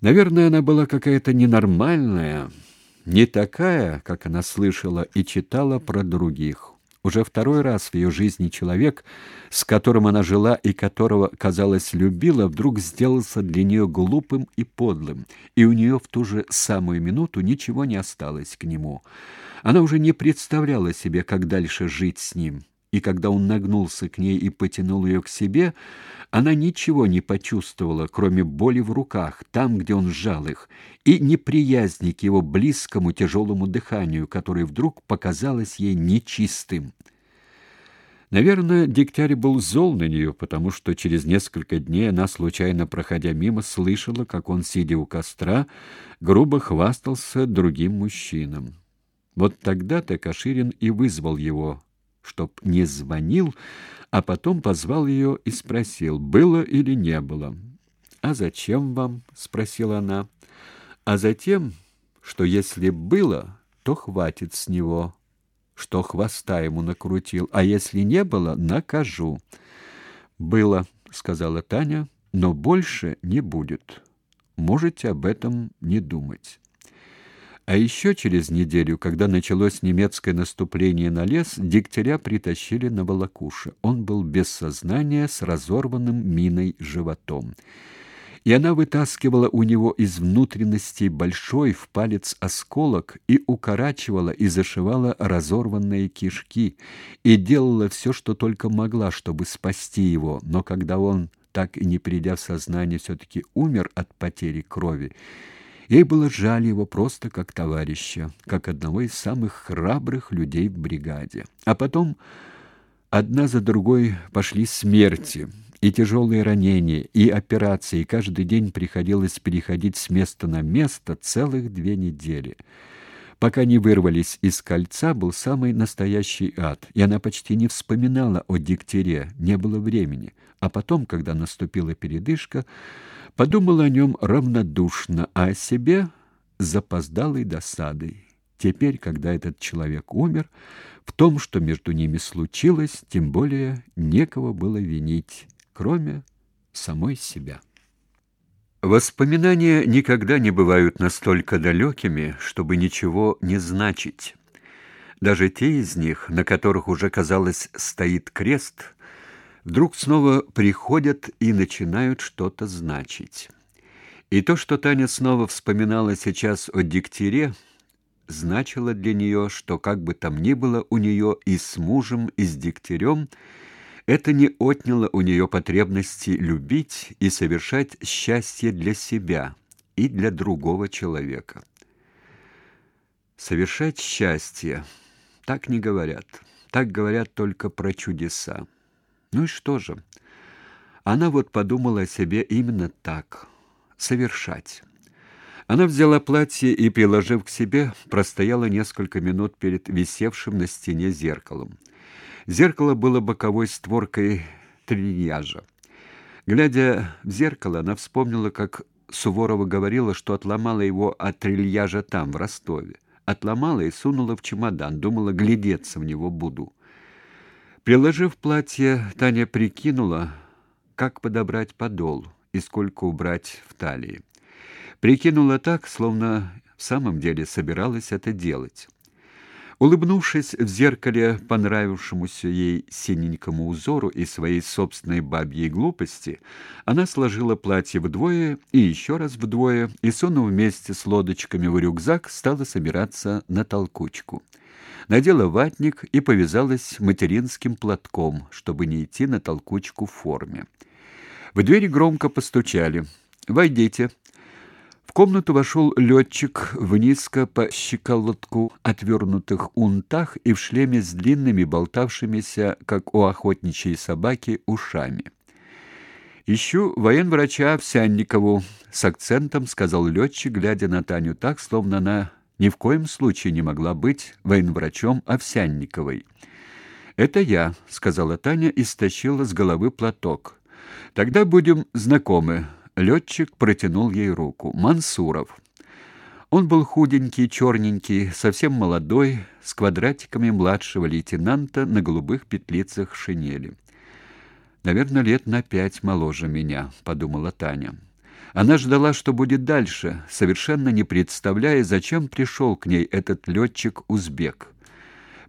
Наверное, она была какая-то ненормальная, не такая, как она слышала и читала про других. Уже второй раз в ее жизни человек, с которым она жила и которого, казалось, любила, вдруг сделался для нее глупым и подлым, и у нее в ту же самую минуту ничего не осталось к нему. Она уже не представляла себе, как дальше жить с ним и когда он нагнулся к ней и потянул ее к себе, она ничего не почувствовала, кроме боли в руках, там, где он сжал их, и неприязни к его близкому тяжелому дыханию, которое вдруг показалось ей нечистым. Наверное, Дегтярь был зол на нее, потому что через несколько дней она, случайно проходя мимо, слышала, как он, сидя у костра, грубо хвастался другим мужчинам. Вот тогда-то Каширин и вызвал его чтоб не звонил, а потом позвал ее и спросил, было или не было. «А зачем вам?» — спросила она. «А затем, что если было, то хватит с него, что хвоста ему накрутил, а если не было, накажу». «Было», — сказала Таня, — «но больше не будет. Можете об этом не думать». А еще через неделю, когда началось немецкое наступление на лес, Дегтяря притащили на волокуше. Он был без сознания, с разорванным миной животом. И она вытаскивала у него из внутренностей большой в палец осколок и укорачивала и зашивала разорванные кишки, и делала все, что только могла, чтобы спасти его. Но когда он, так и не придя в сознание, все-таки умер от потери крови, Ей было жаль его просто как товарища, как одного из самых храбрых людей в бригаде. А потом одна за другой пошли смерти, и тяжелые ранения, и операции, и каждый день приходилось переходить с места на место целых две недели. Пока не вырвались из кольца, был самый настоящий ад, и она почти не вспоминала о диктере, не было времени. А потом, когда наступила передышка, подумала о нем равнодушно, а о себе запоздалой досадой. Теперь, когда этот человек умер, в том, что между ними случилось, тем более некого было винить, кроме самой себя. Воспоминания никогда не бывают настолько далекими, чтобы ничего не значить. Даже те из них, на которых уже, казалось, стоит крест, вдруг снова приходят и начинают что-то значить. И то, что Таня снова вспоминала сейчас о Дегтяре, значило для нее, что как бы там ни было у нее и с мужем, и с Дегтярем – это не отняло у нее потребности любить и совершать счастье для себя и для другого человека. Совершать счастье так не говорят. Так говорят только про чудеса. Ну и что же? Она вот подумала о себе именно так совершать. Она взяла платье и, приложив к себе, простояла несколько минут перед висевшим на стене зеркалом. Зеркало было боковой створкой трильяжа. Глядя в зеркало, она вспомнила, как Суворова говорила, что отломала его от трильяжа там, в Ростове. Отломала и сунула в чемодан, думала, глядеться в него буду. Приложив платье, Таня прикинула, как подобрать подол и сколько убрать в талии. Прикинула так, словно в самом деле собиралась это делать. Улыбнувшись в зеркале понравившемуся ей синенькому узору и своей собственной бабьей глупости, она сложила платье вдвое и еще раз вдвое и, сунув вместе с лодочками в рюкзак, стала собираться на толкучку. Надела ватник и повязалась материнским платком, чтобы не идти на толкучку в форме. В дверь громко постучали. «Войдите», комнату вошел летчик в низко по щиколотку отвернутых унтах и в шлеме с длинными болтавшимися, как у охотничьей собаки, ушами. «Ищу военврача Овсянникову», — с акцентом сказал летчик, глядя на Таню так, словно она ни в коем случае не могла быть военврачом Овсянниковой. «Это я», — сказала Таня и стащила с головы платок. «Тогда будем знакомы. Летчик протянул ей руку. Мансуров. Он был худенький, черненький, совсем молодой, с квадратиками младшего лейтенанта на голубых петлицах шинели. Наверное, лет на пять моложе меня, подумала Таня. Она ждала, что будет дальше, совершенно не представляя, зачем пришел к ней этот летчик-узбек.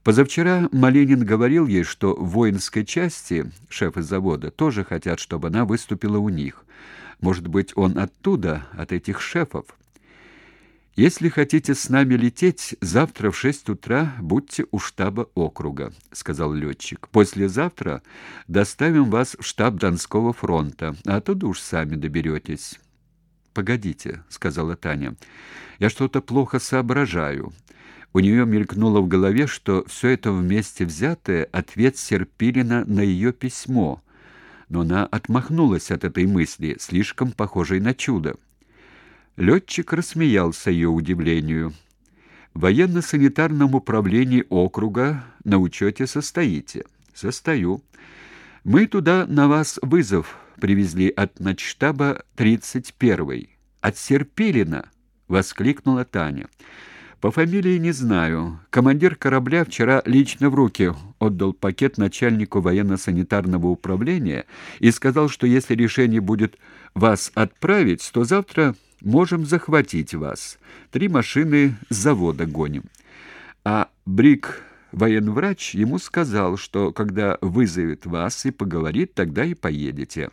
Позавчера Малинин говорил ей, что в воинской части шефы завода тоже хотят, чтобы она выступила у них. Может быть, он оттуда, от этих шефов. Если хотите с нами лететь, завтра в шесть утра будьте у штаба округа, сказал летчик. Послезавтра доставим вас в штаб Донского фронта, а оттуда уж сами доберетесь». Погодите, сказала Таня. Я что-то плохо соображаю. У нее мелькнуло в голове, что все это вместе взятое ответ Серпилина на ее письмо. Но она отмахнулась от этой мысли, слишком похожей на чудо. Летчик рассмеялся ее удивлению. В военно-санитарном управлении округа на учете состоите. Состою. Мы туда на вас вызов привезли от начштаба 31-й. От Серпилина, воскликнула Таня. По фамилии не знаю. Командир корабля вчера лично в руки отдал пакет начальнику военно-санитарного управления и сказал, что если решение будет вас отправить, то завтра Можем захватить вас. Три машины с завода гоним. А Брик, военврач, ему сказал, что когда вызовет вас и поговорит, тогда и поедете.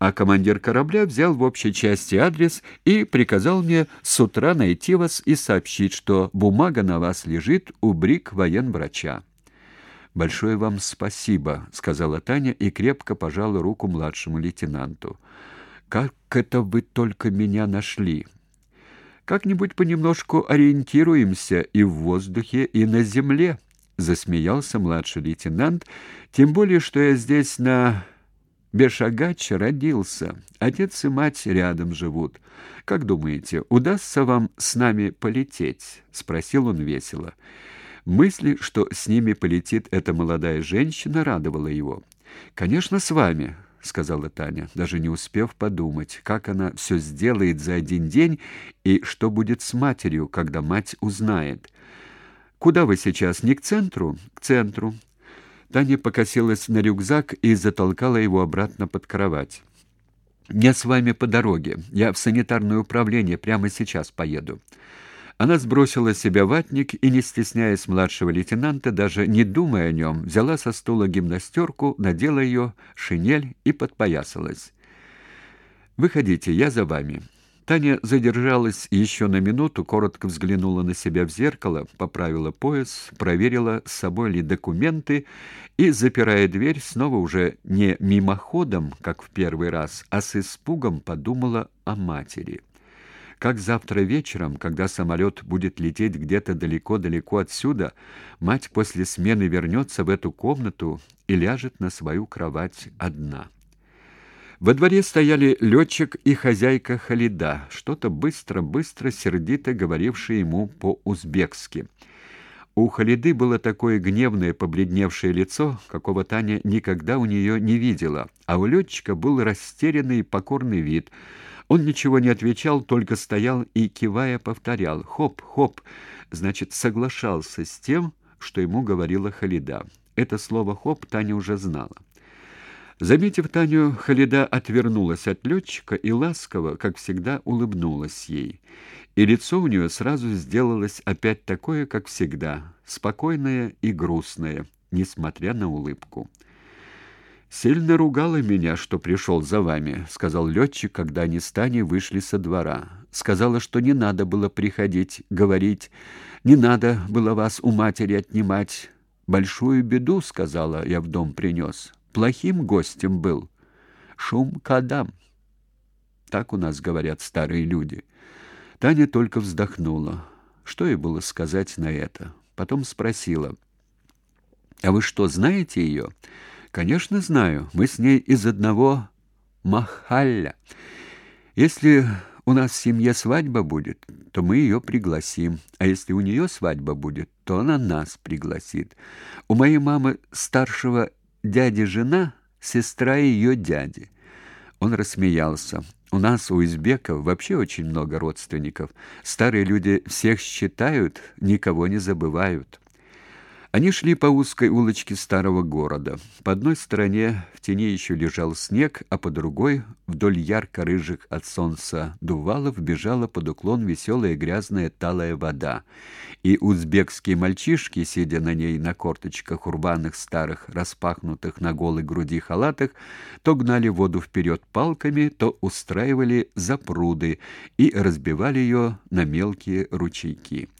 А командир корабля взял в общей части адрес и приказал мне с утра найти вас и сообщить, что бумага на вас лежит у Брик военврача. Большое вам спасибо, сказала Таня и крепко пожала руку младшему лейтенанту. Как это вы только меня нашли? Как-нибудь понемножку ориентируемся и в воздухе, и на земле, засмеялся младший лейтенант, тем более что я здесь на Бешагаче родился. Отец и мать рядом живут. Как думаете, удастся вам с нами полететь? спросил он весело. Мысли, что с ними полетит эта молодая женщина, радовала его. Конечно, с вами, — сказала Таня, даже не успев подумать, как она все сделает за один день и что будет с матерью, когда мать узнает. «Куда вы сейчас? Не к центру?» «К центру». Таня покосилась на рюкзак и затолкала его обратно под кровать. «Я с вами по дороге. Я в санитарное управление прямо сейчас поеду». Она сбросила с себя ватник и, не стесняясь младшего лейтенанта, даже не думая о нем, взяла со стула гимнастерку, надела ее, шинель и подпоясалась. «Выходите, я за вами». Таня задержалась еще на минуту, коротко взглянула на себя в зеркало, поправила пояс, проверила, с собой ли документы и, запирая дверь, снова уже не мимоходом, как в первый раз, а с испугом подумала о матери. Как завтра вечером, когда самолет будет лететь где-то далеко-далеко отсюда, мать после смены вернется в эту комнату и ляжет на свою кровать одна. Во дворе стояли летчик и хозяйка Халида, что-то быстро-быстро сердито говорившие ему по-узбекски. У Халиды было такое гневное, побледневшее лицо, какого Таня никогда у нее не видела, а у летчика был растерянный покорный вид – он ничего не отвечал, только стоял и, кивая, повторял «хоп, хоп», значит, соглашался с тем, что ему говорила Халида. Это слово «хоп» Таня уже знала. Заметив Таню, Халида отвернулась от летчика и ласково, как всегда, улыбнулась ей. И лицо у нее сразу сделалось опять такое, как всегда, спокойное и грустное, несмотря на улыбку. Сильно ругала меня, что пришел за вами, сказал летчик, когда они с Таней вышли со двора. Сказала, что не надо было приходить, говорить, не надо было вас у матери отнимать. Большую беду, сказала, я в дом принес. Плохим гостем был. Шум кадам. Так у нас говорят старые люди. Таня только вздохнула. Что ей было сказать на это? Потом спросила: "А вы что, знаете ее?» Конечно, знаю. Мы с ней из одного махалля. Если у нас в семье свадьба будет, то мы ее пригласим. А если у нее свадьба будет, то она нас пригласит. У моей мамы старшего дяди жена, сестра ее дяди. Он рассмеялся. У нас у узбеков вообще очень много родственников. Старые люди всех считают, никого не забывают. Они шли по узкой улочке старого города. По одной стороне в тени еще лежал снег, а по другой, вдоль ярко-рыжих от солнца дувалов, бежала под уклон веселая грязная талая вода. И узбекские мальчишки, сидя на ней на корточках урбанных старых, распахнутых на голой груди халатах, то гнали воду вперед палками, то устраивали запруды и разбивали ее на мелкие ручейки.